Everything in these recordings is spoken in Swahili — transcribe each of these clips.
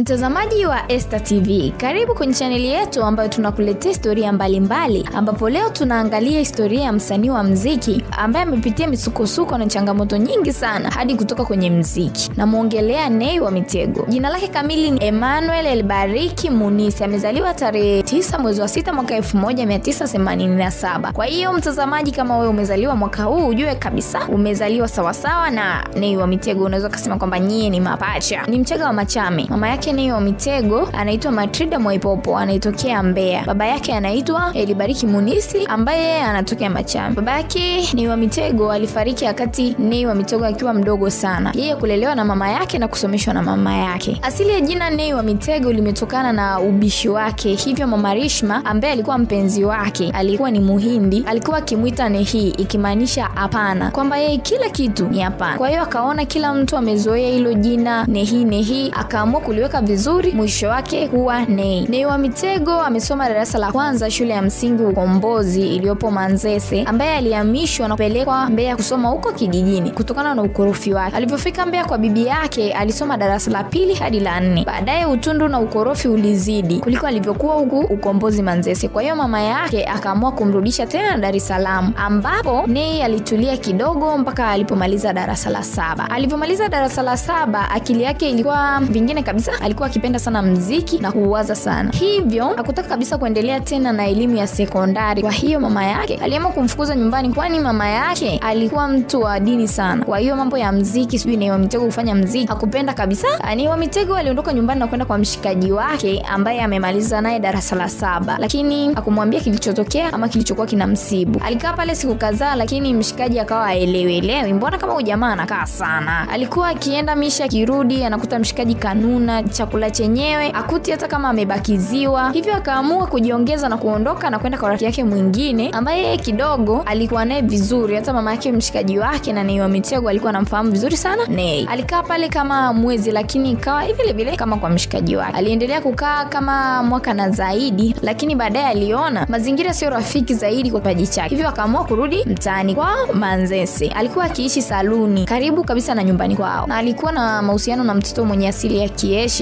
Mtazamaji wa Esta TV, karibu kwenye chaneli yetu ambayo tunakuletea historia mbalimbali mbali, ambapo leo tunaangalia historia ya msanii wa mziki ambaye amepitia misukosuko na changamoto nyingi sana hadi kutoka kwenye mziki. Namwongelea Nay wa Mitego. Jina lake kamili ni Emmanuel Elbariki Munisi. Amezaliwa tarehe 9 mwezi wa 6 mwaka 1987. Kwa hiyo mtazamaji, kama wewe umezaliwa mwaka huu, ujue kabisa umezaliwa sawasawa na Nay wa Mitego. Unaweza kusema kwamba nyie ni mapacha. Ni mchaga wa Machame. Mama yake yake Neo Mitego anaitwa Matrida Mwaipopo, anaitokea Mbeya. Baba yake anaitwa Elibariki Munisi ambaye yeye anatokea Machame. Baba yake Neo Mitego alifariki wakati Neo wa Mitego akiwa mdogo sana, yeye kulelewa na mama yake na kusomeshwa na mama yake. Asili ya jina Neo Mitego limetokana na ubishi wake, hivyo mama Rishma ambaye alikuwa mpenzi wake alikuwa ni Muhindi, alikuwa akimwita Nehi, ikimaanisha hapana, kwamba yeye kila kitu ni hapana. Kwa hiyo akaona kila mtu amezoea hilo jina Nehi Nehi, akaamua kuliweka vizuri, mwisho wake huwa Nei. Nei wa Mitego amesoma darasa la kwanza shule ya msingi Ukombozi iliyopo Manzese, ambaye alihamishwa na kupelekwa Mbeya kusoma huko kijijini kutokana na ukorofi wake. Alivyofika Mbeya kwa bibi yake, alisoma darasa la pili hadi la nne. Baadaye utundu na ukorofi ulizidi kuliko alivyokuwa huku Ukombozi Manzese. Kwa hiyo mama yake akaamua kumrudisha tena Dar es Salaam, ambapo Nei alitulia kidogo mpaka alipomaliza darasa la saba. Alivyomaliza darasa la saba, akili yake ilikuwa vingine kabisa alikuwa akipenda sana mziki na kuuwaza sana, hivyo hakutaka kabisa kuendelea tena na elimu ya sekondari. Kwa hiyo mama yake aliamua kumfukuza nyumbani, kwani mama yake alikuwa mtu wa dini sana. Kwa hiyo mambo ya mziki, sijui ni wamitego kufanya mziki hakupenda kabisa. ni wamitego aliondoka nyumbani na kwenda kwa mshikaji wake ambaye amemaliza naye darasa la saba, lakini akumwambia kilichotokea ama kilichokuwa kina msibu Alikaa pale siku kadhaa, lakini mshikaji akawa aelewelewi, mbona kama huyu jamaa anakaa sana. Alikuwa akienda misha, akirudi anakuta mshikaji kanuna chakula chenyewe akuti hata kama amebakiziwa, hivyo akaamua kujiongeza na kuondoka na kwenda kwa rafiki yake mwingine ambaye yeye kidogo alikuwa naye vizuri, hata mama yake mshikaji wake na niwa wa Mitego alikuwa anamfahamu vizuri sana Nei Alikaa pale kama mwezi, lakini ikawa vile vile kama kwa mshikaji wake. Aliendelea kukaa kama mwaka na zaidi, lakini baadaye aliona mazingira sio rafiki zaidi kwa kipaji chake, hivyo akaamua kurudi mtaani kwa Manzese. Alikuwa akiishi saluni karibu kabisa na nyumbani kwao, na alikuwa na mahusiano na mtoto mwenye asili ya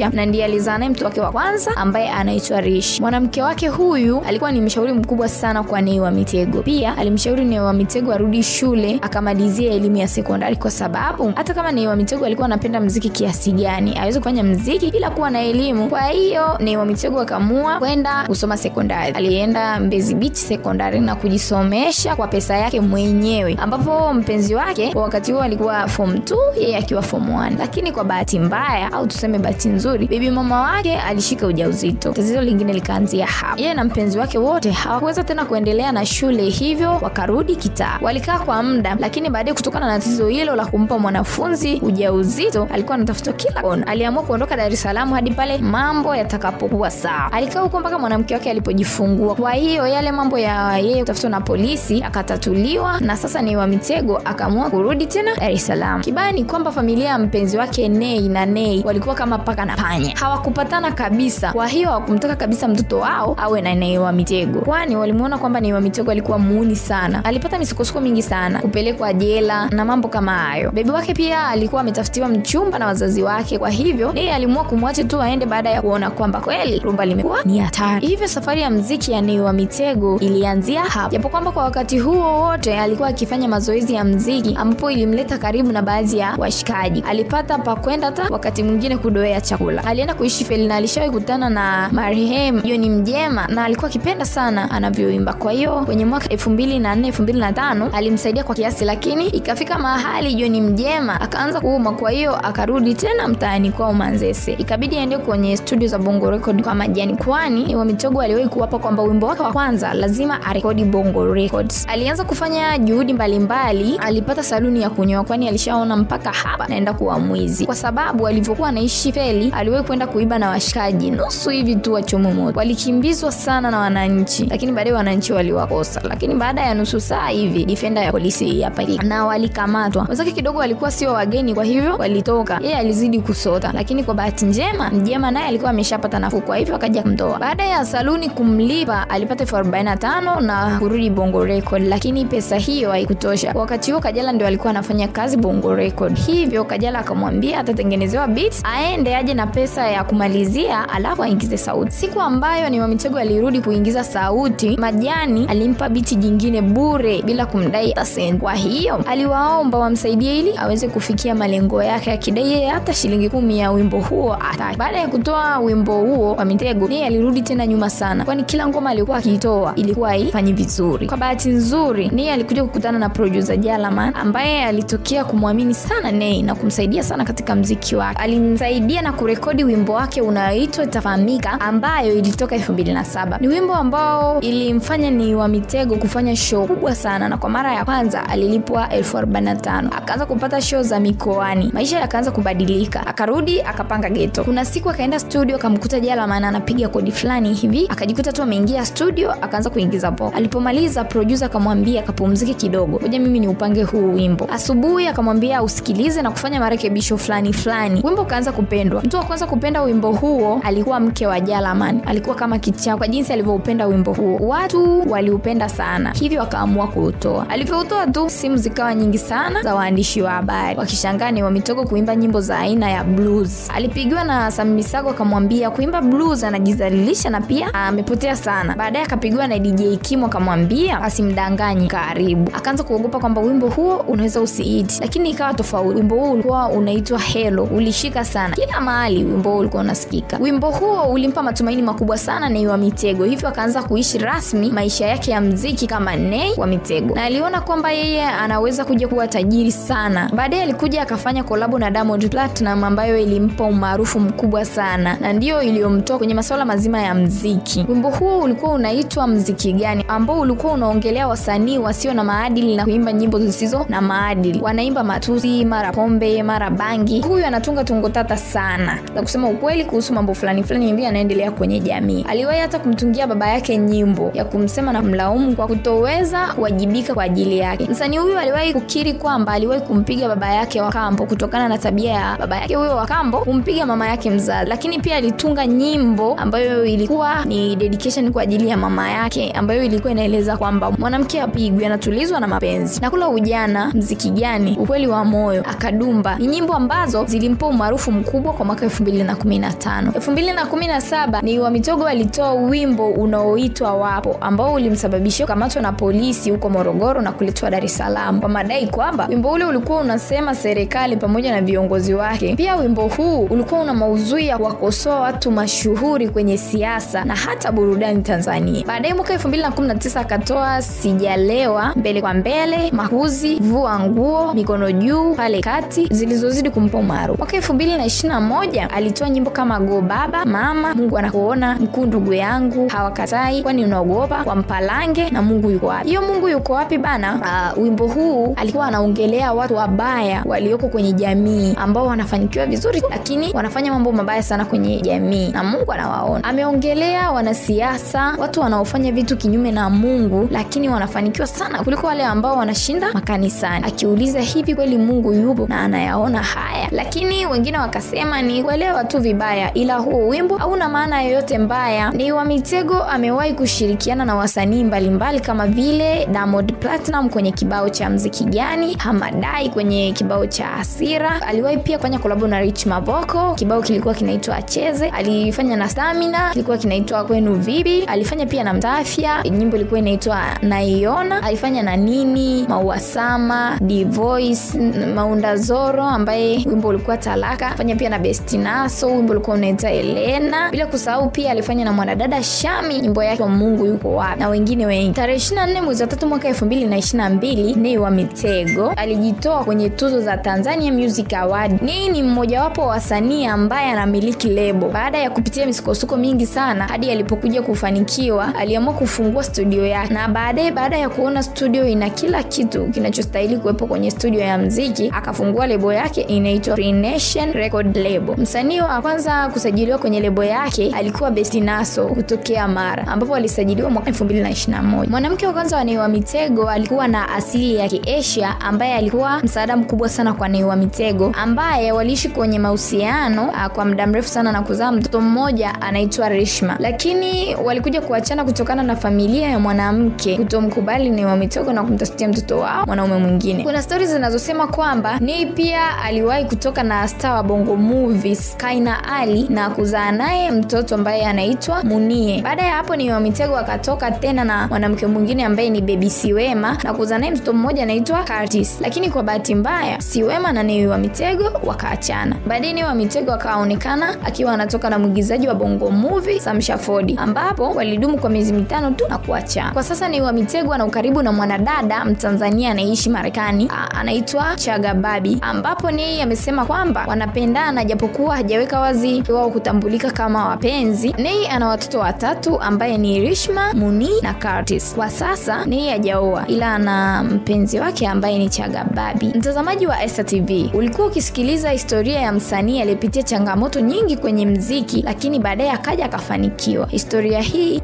Kiasia na ndiye alizaa naye mtoto wake wa kwanza ambaye anaitwa Rishi. Mwanamke wake huyu alikuwa ni mshauri mkubwa sana kwa Nei wa Mitego. Pia alimshauri Nei wa Mitego arudi shule akamalizia elimu ya sekondari, kwa sababu hata kama Nei wa Mitego alikuwa anapenda mziki kiasi gani, aweze kufanya mziki bila kuwa na elimu. Kwa hiyo Nei wa Mitego akaamua kwenda kusoma sekondari. Alienda Mbezi Beach sekondari na kujisomesha kwa pesa yake mwenyewe, ambapo mpenzi wake kwa wakati huo alikuwa form 2 yeye akiwa form 1, lakini kwa bahati mbaya au tuseme bahati nzuri bibi mama wake alishika ujauzito. Tatizo lingine likaanzia hapo. Yeye na mpenzi wake wote hawakuweza tena kuendelea na shule, hivyo wakarudi kitaa. Walikaa kwa muda, lakini baadaye kutokana na tatizo hilo la kumpa mwanafunzi ujauzito, alikuwa anatafuta kila kona. Aliamua kuondoka Dar es Salaam hadi pale mambo yatakapokuwa sawa. Alikaa huko mpaka mwanamke wake alipojifungua. Kwa hiyo yale mambo ya yeye kutafutwa na polisi akatatuliwa, na sasa ni wa Mitego akaamua kurudi tena Dar es Salaam. Kibaya ni kwamba familia ya mpenzi wake Nei na Nei walikuwa kama paka na panya hawakupatana kabisa. Kwa hiyo hawakumtaka kabisa mtoto wao awe na Nay wa Mitego, kwani walimuona kwamba Nay wa Mitego alikuwa muuni sana, alipata misukosuko mingi sana, kupelekwa jela na mambo kama hayo. Bebi wake pia alikuwa ametafutiwa mchumba na wazazi wake, kwa hivyo Nay alimua kumwacha tu aende baada ya kuona kwamba kweli rumba limekuwa ni hatari. Hivyo safari ya mziki ya Nay wa Mitego ilianzia hapa, japo kwamba kwa wakati huo wote alikuwa akifanya mazoezi ya mziki, ambapo ilimleta karibu na baadhi ya washikaji. Alipata pa kwenda hata wakati mwingine kudoea chakula alienda kuishi Feli na alishawahi kutana na marehemu. John Mjema na alikuwa akipenda sana anavyoimba. Kwa hiyo kwenye mwaka elfu mbili na nne elfu mbili na tano alimsaidia kwa kiasi, lakini ikafika mahali John Mjema akaanza kuuma, kwa hiyo akarudi tena mtaani kwao Manzese, ikabidi aende kwenye studio za Bongo Record kwa Majani, kwani ni wa Mitego aliwahi kuwapa kwamba wimbo wake wa kwanza lazima arekodi Bongo Records. Alianza kufanya juhudi mbalimbali mbali, alipata saluni ya kunyoa, kwani alishaona mpaka hapa naenda kuwa mwizi, kwa sababu alivyokuwa anaishi Feli aliwahi kwenda kuiba na washikaji nusu hivi tu wachomo moto. Walikimbizwa sana na wananchi, lakini baadaye wananchi waliwakosa. Lakini baada ya nusu saa hivi defender ya polisi hapa na walikamatwa. Wenzake kidogo walikuwa sio wageni, kwa hivyo walitoka. Yeye alizidi kusota, lakini kwa bahati njema Mjema naye alikuwa ameshapata nafuu, kwa hivyo akaja kumtoa. Baada ya saluni kumlipa alipata elfu arobaini na tano na kurudi Bongo Record, lakini pesa hiyo haikutosha. Wakati huo Kajala ndio alikuwa anafanya kazi Bongo Record, hivyo Kajala akamwambia atatengenezewa beats aende aje na pesa ya kumalizia alafu aingize sauti. Siku ambayo ni wamitego alirudi kuingiza sauti majani alimpa biti jingine bure bila kumdai hata senti. Kwa hiyo aliwaomba wamsaidie ili aweze kufikia malengo yake akidai yeye hata shilingi kumi ya wimbo huo ataki baada ya kutoa wimbo huo wa mitego niye alirudi tena nyuma sana kwani kila ngoma alikuwa akiitoa ilikuwa haifanyi vizuri. Kwa bahati nzuri ni alikuja kukutana na producer jalaman ambaye alitokea kumwamini sana nei na kumsaidia sana katika mziki wake. Alimsaidia na kurekodi wimbo wake unaoitwa itafahamika ambayo ilitoka 2007 ni wimbo ambao ilimfanya ni wa mitego kufanya show kubwa sana na kwa mara ya kwanza alilipwa 45 akaanza kupata show za mikoani. Maisha yakaanza kubadilika. Akarudi akapanga geto kuna siku akaenda studio akamkuta jala maana anapiga kodi fulani hivi. Akajikuta tu ameingia studio akaanza kuingiza po alipomaliza producer akamwambia akapumzike kidogo. Ngoja mimi ni upange huu wimbo. Asubuhi akamwambia usikilize na kufanya marekebisho fulani fulani. Wimbo ukaanza kupendwa. Mtu wa kwanza kupenda wimbo huo alikuwa mke wa jalaman. Alikuwa kama kichaa kwa jinsi alivyoupenda wimbo huo. Watu waliupenda sana hivyo akaamua kuutoa. Alivyoutoa tu simu zikawa nyingi sana za waandishi wa habari. Wakishangaa ni wamitogo kuimba nyimbo za aina ya blues. Alipigiwa na samisago akamwambia kuimba blues anajizalilisha na pia amepotea sana. Baadaye akapigiwa na dj kimo akamwambia asimdanganye karibu. Akaanza kuogopa kwamba wimbo huo unaweza usiiti lakini ikawa tofauti. Wimbo huo ulikuwa unaitwa Hello, ulishika sana. Kila mahali wimbo huo ulikuwa unasikika. Wimbo huo ulimpa matumaini makubwa sana nei wa mitego hivyo akaanza kuishi rasmi maisha yake ya mziki kama nei wa mitego. Na aliona kwamba yeye anaweza kuja kuwa tajiri sana. Baadaye alikuja akafanya kolabo na Diamond Platinum ambayo ilimpa umaarufu mkubwa sana na ndiyo iliyomtoa kwenye masuala mazima ya mziki. Wimbo huo ulikuwa unaitwa mziki gani? Ambao ulikuwa unaongelea wasanii wasio na maadili na kuimba nyimbo zisizo na maadili. Wanaimba matusi mara pombe mara bangi. Huyu anatunga tungo tata sana za kusema ukweli kuhusu mambo fulani fulani hivi yanaendelea kwenye jamii. Aliwahi hata kumtungia baba yake nyimbo ya kumsema na kumlaumu kwa kutoweza kuwajibika kwa ajili yake. Msanii huyu aliwahi kukiri kwamba aliwahi kumpiga baba yake wa kambo kutokana na tabia ya baba yake huyo wa kambo kumpiga mama yake mzazi. Lakini pia alitunga nyimbo ambayo ilikuwa ni dedication kwa ajili ya mama yake ambayo ilikuwa inaeleza kwamba mwanamke apigwi anatulizwa na mapenzi. Na kula ujana mziki gani ukweli wa moyo akadumba ni nyimbo ambazo zilimpa umaarufu mkubwa kwa mwaka 2015 2017 ni wamitogo alitoa wimbo unaoitwa wapo ambao ulimsababishia kukamatwa na polisi huko morogoro na kuletwa dar es salaam kwa madai kwamba wimbo ule ulikuwa unasema serikali pamoja na viongozi wake. Pia wimbo huu ulikuwa una mauzui ya kuwakosoa watu mashuhuri kwenye siasa na hata burudani tanzania. Baadaye mwaka 2019 akatoa sijalewa mbele kwa mbele mahuzi vua nguo mikono juu pale kati zilizozidi kumpa umaarufu. Mwaka 2021 alitoa nyimbo kama go baba mama mungu anakuona mkuu ndugu yangu hawakatai kwani unaogopa? Kwa mpalange na mungu yuko wapi? Hiyo mungu yuko wapi bana? Uh, wimbo huu alikuwa anaongelea watu wabaya walioko kwenye jamii ambao wanafanikiwa vizuri lakini wanafanya mambo mabaya sana kwenye jamii na mungu anawaona. Ameongelea wanasiasa watu wanaofanya vitu kinyume na mungu lakini wanafanikiwa sana kuliko wale ambao wanashinda makanisani. Akiuliza hivi kweli mungu yupo na anayaona haya? Lakini wengine wakasema ni kuelewa tu vibaya ila huo wimbo hauna maana yoyote mbaya. Ni wa mitego amewahi kushirikiana na wasanii mbalimbali kama vile Diamond Platinum kwenye kibao cha mziki gani hamadai kwenye kibao cha asira aliwahi pia kufanya kolabo na rich mavoko. Kibao kilikuwa kinaitwa acheze. Alifanya na stamina. Kilikuwa kinaitwa kwenu vipi. Alifanya pia na mtafya nyimbo ilikuwa inaitwa naiona. Alifanya na nini mauasama divoice maunda zoro ambaye wimbo ulikuwa talaka. Fanya pia na bestinaso wimbo ulikuwa unaita elena. Bila kusahau pia alifanya na mwanadada shami nyimbo yake mungu yuko wapi? Na wengine wengi. Tarehe 24 mwezi wa tatu mwaka 2022 nei wa mitego alijitoa kwenye tuzo za tanzania music award. Nay ni mmojawapo wa wasanii ambaye anamiliki lebo. Baada ya kupitia misukosuko mingi sana hadi alipokuja kufanikiwa aliamua kufungua studio yake. Na baadaye baada ya kuona studio ina kila kitu kinachostahili kuwepo kwenye studio ya mziki akafungua lebo yake inaitwa Free Nation record label msanii wa kwanza kusajiliwa kwenye lebo yake alikuwa bestinaso kutokea mara ambapo alisajiliwa mwaka 2021 mwanamke wa kwanza wa Nay wa mitego alikuwa na asili ya kiasia ambaye alikuwa msaada mkubwa sana kwa Nay wa mitego ambaye waliishi kwenye mahusiano ah, kwa muda mrefu sana na kuzaa mtoto mmoja anaitwa rishma lakini walikuja kuachana kutokana na familia ya mwanamke kutomkubali Nay wa mitego na kumtafutia mtoto wao mwanaume mwingine. Kuna stori zinazosema kwamba Nay pia aliwahi kutoka na star wa bongo movie Kaina Ali na kuzaa naye mtoto ambaye anaitwa Munie. Baada ya hapo wa Mitego akatoka tena na mwanamke mwingine ambaye ni Baby Siwema na kuzaa naye mtoto mmoja anaitwa Curtis, lakini kwa bahati mbaya Siwema na Nay wa Mitego wakaachana. Baadaye Nay wa Mitego akaonekana akiwa anatoka na mwigizaji wa Bongo Movie Samsha Ford, ambapo walidumu kwa miezi mitano tu na kuachana. Kwa sasa Nay wa Mitego ana ukaribu na mwanadada Mtanzania anaishi Marekani anaitwa Chaga Babi, ambapo Nay amesema kwamba wanapendana japokuwa hajaweka wazi wao kutambulika kama wapenzi. Nei ana watoto watatu ambaye ni Rishma, Muni na Curtis. Kwa sasa Nei hajaoa ila ana mpenzi wake ambaye ni Chagababi. Mtazamaji wa Esta TV, ulikuwa ukisikiliza historia ya msanii aliyepitia changamoto nyingi kwenye mziki, lakini baadaye akaja akafanikiwa. Historia hii